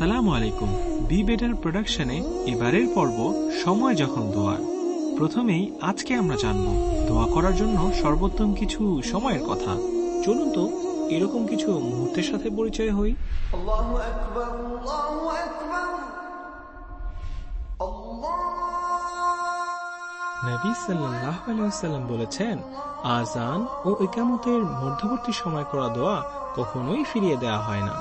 আসসালামু আলাইকুম। Be better প্রোডাকশনে এবারের পর্ব সময় যখন দোয়ার। প্রথমেই আজকে আমরা জানব দোয়া করার জন্য সর্বোত্তম কিছু সময়ের কথা। চলুন তো এরকম কিছু মুহূর্তের সাথে পরিচয় হই। নবী সাল্লাহ আলাইসাল্লাম বলেছেন আজান ও একামতের মধ্যবর্তী সময় করা দোয়া কখনোই ফিরিয়ে দেয়া হয় না।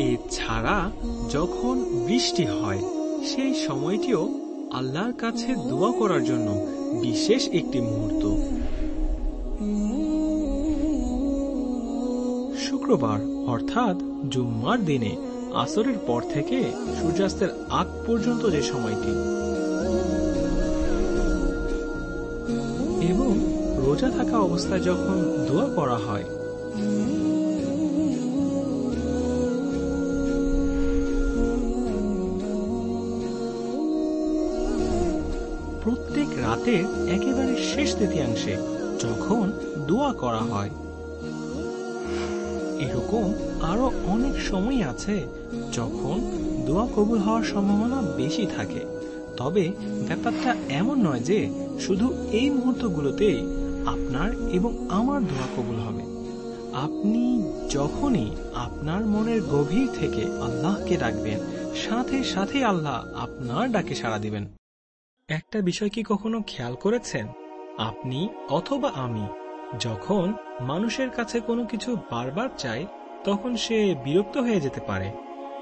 এছাড়া যখন বৃষ্টি হয়, সেই সময়টিও আল্লাহর কাছে দোয়া করার জন্য বিশেষ একটি মুহূর্ত। শুক্রবার, অর্থাৎ জুম্মার দিনে, আসরের পর থেকে সূর্যাস্তের আগ পর্যন্ত যে সময়টি। এবং রোজা থাকা অবস্থায় যখন দোয়া করা হয় প্রত্যেক রাতের একেবারে শেষ তৃতীয়াংশে যখন দোয়া করা হয়। এরকম আরও অনেক সময় আছে যখন দোয়া কবুল হওয়ার সম্ভাবনা বেশি থাকে। তবে ব্যাপারটা এমন নয় যে শুধু এই মুহূর্তগুলোতেই আপনার এবং আমার দোয়া কবুল হবে। আপনি যখনই আপনার মনের গভীর থেকে আল্লাহকে ডাকবেন, সাথে সাথে আল্লাহ আপনার ডাকে সাড়া দিবেন। একটা বিষয় কি কখনো খেয়াল করেছেন? আপনি অথবা আমি, যখন মানুষের কাছে কোনো কিছু বারবার চাই, তখন সে বিরক্ত হয়ে যেতে পারে।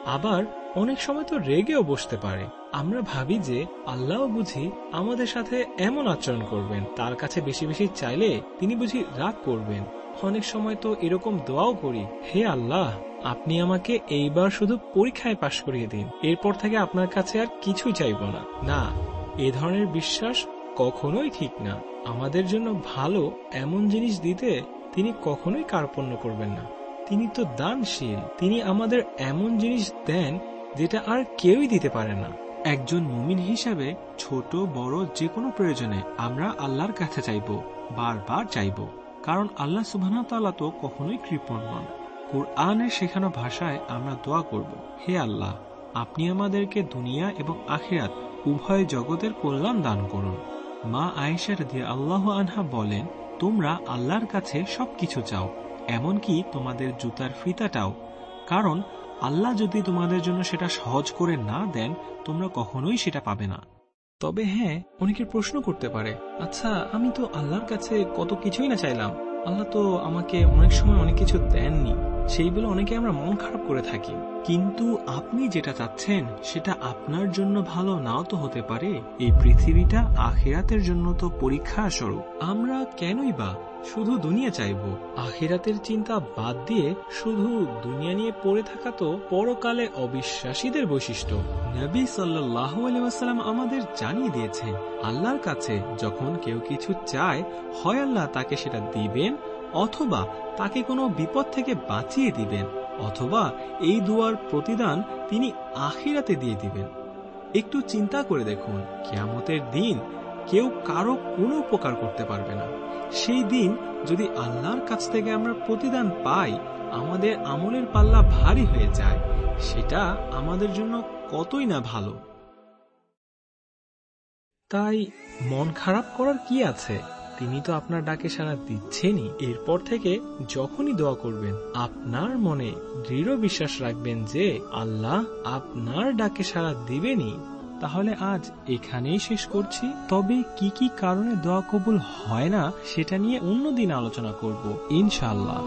আবার অনেক সময় তো রেগেও বসতে পারে। আমরা ভাবি যে আল্লাহ বুঝি আমাদের সাথে এমন আচরণ করবেন, তার কাছে বেশি বেশি চাইলে তিনি বুঝি রাগ করবেন। অনেক সময় তো এরকম দোয়াও করি, হে আল্লাহ, আপনি আমাকে এইবার শুধু পরীক্ষায় পাশ করিয়ে দিন, এরপর থেকে আপনার কাছে আর কিছুই চাইব না। না এ ধরনের বিশ্বাস কখনোই ঠিক না। আমাদের জন্য ভালো এমন জিনিস দিতে তিনি কখনোই কার্পণ্য করবেন না। তিনি তো দানশীল। তিনি আমাদের এমন জিনিস দেন যেটা আর কেউই দিতে পারে না। একজন মুমিন হিসাবে ছোট, বড় যে কোনো প্রয়োজনে আমরা আল্লাহর কাছে চাইব, বারবার চাইব। কারণ আল্লাহ সুবাহতাল্লাহ তো কখনোই কৃপণ নন। কোরআনের শেখানো ভাষায় আমরা দোয়া করব, হে আল্লাহ, আপনি আমাদেরকে দুনিয়া এবং আখিরাত উভয় জগতের কল্যাণ দান করুন। মা আয়েশার দিয়ে আল্লাহ আনহা বলেন, তোমরা আল্লাহর কাছে সবকিছু চাও, এমনকি তোমাদের জুতার ফিতাটাও। কারণ আল্লাহ যদি তোমাদের জন্য সেটা সহজ করে না দেন, তোমরা কখনোই সেটা পাবে না। তবে হ্যাঁ অনেকে প্রশ্ন করতে পারে আচ্ছা আমি তো আল্লাহর কাছে কত কিছুই না চাইলাম। আল্লাহ তো আমাকে অনেক সময় অনেক কিছু দেননি। সেই বলে অনেকে আমরা মন খারাপ করে থাকি। কিন্তু আপনি যেটা চাচ্ছেন, সেটা আপনার জন্য ভালো নাও তো হতে পারে। এই পৃথিবীটা আখেরাতের জন্য তো পরীক্ষা স্বরূপ আমরা কেনই বা শুধু দুনিয়া চাইব? আখেরাতের চিন্তা বাদ দিয়ে শুধু দুনিয়া নিয়ে পড়ে থাকা তো পরকালে অবিশ্বাসীদের বৈশিষ্ট্য। নবী সাল্লাহ আমাদের জানিয়ে দিয়েছেন, আল্লাহর কাছে যখন কেউ কিছু চায়, হয় আল্লাহ তাকে সেটা দিবেন অথবা তাকে কোনো বিপদ থেকে বাঁচিয়ে দিবেন, অথবা এই দুয়ার প্রতিদান তিনি আখিরাতে দিয়ে দিবেন। একটু চিন্তা করে দেখুন, কেয়ামতের দিন কেউ কারও কোনো উপকার করতে পারবে না। সেই দিন যদি আল্লাহর কাছ থেকে আমরা প্রতিদান পাই, আমাদের আমলের পাল্লা ভারী হয়ে যায়, সেটা আমাদের জন্য কতই না ভালো। তাই মন খারাপ করার কি আছে? তিনি তো আপনার ডাকে সাড়া দিচ্ছেনই। এরপর থেকে যখনই দোয়া করবেন, আপনার মনে দৃঢ় বিশ্বাস রাখবেন যে আল্লাহ আপনার ডাকে সাড়া দিবেনই। তাহলে আজ এখানেই শেষ করছি। তবে কি কি কারণে দোয়া কবুল হয় না, সেটা নিয়ে অন্যদিন আলোচনা করব, ইনশাআল্লাহ।